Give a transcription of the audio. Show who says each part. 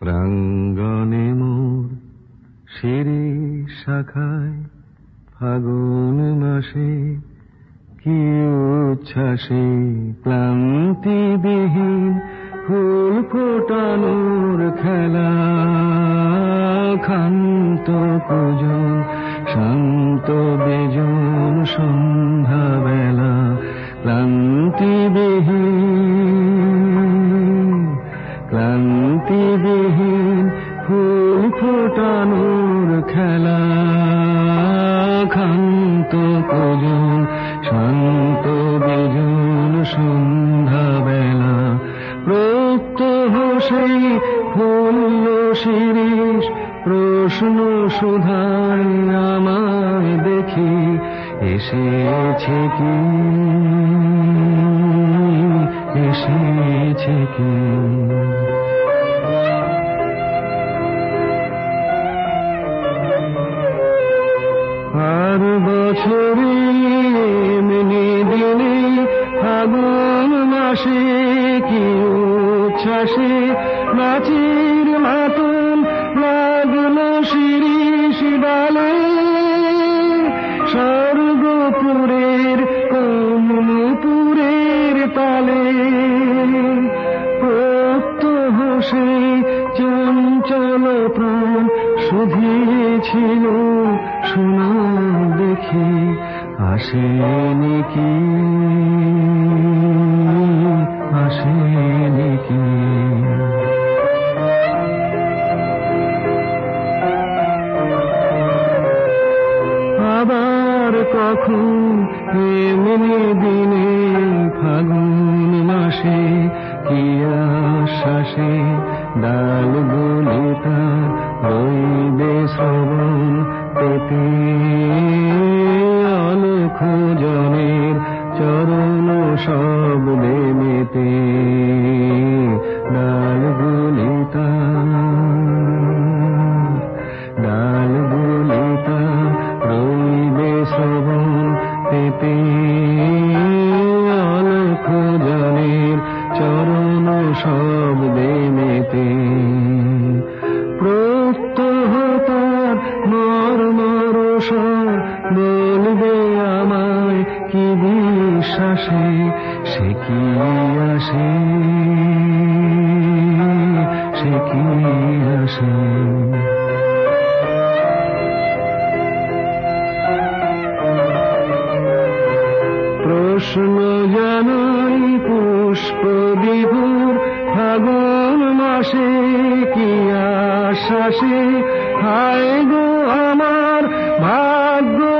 Speaker 1: প্রাঙ্গণে মোর শিরি শাখায় ফাগুন মাসে কি উচ্ছ্বাসে ক্লান্তি ক্লান্তিবিহীন ফুল ফোটানোর খেলা খান্ত কুজন শান্ত বেজন সন্ধ্যা ফোটানোর খেলা খান্ত কুজন শান্ত বেজন সন্ধ্যা বেলা প্রত্যহ সেই ফুল্ল শিরিষ, প্রশ্ন সুধায় আমায় দেখি, এসেছে কি? এসেছে কি? বছরে এমনি দিনে ফাগুন মাসে কি উচ্ছ্বাসে? নাচির মাতন লাগল স্বর্গপুরের কমলপুরের তালে। প্রত্যহ সে শোনা দেখে আসেনি কি আসেনি কি আবার কখন এমনি দিনে ফাগুন মাসে কি আশ্বাসে ডাল গুলিতা রইবে শ্রবণ পেতে অনেক জনের চরণ গুলিতা ডাল গুলিতা রইবে শ্রবণ পেতে। অনেক জনের চরণ সব বিশ্বাসে সে কি আসে? সে কি আসে? প্রশ্ন জানাই পুষ্প বিভুর, ফাগুন মাসে কি আশ্বাসে হায় গো আমার ভাগ্য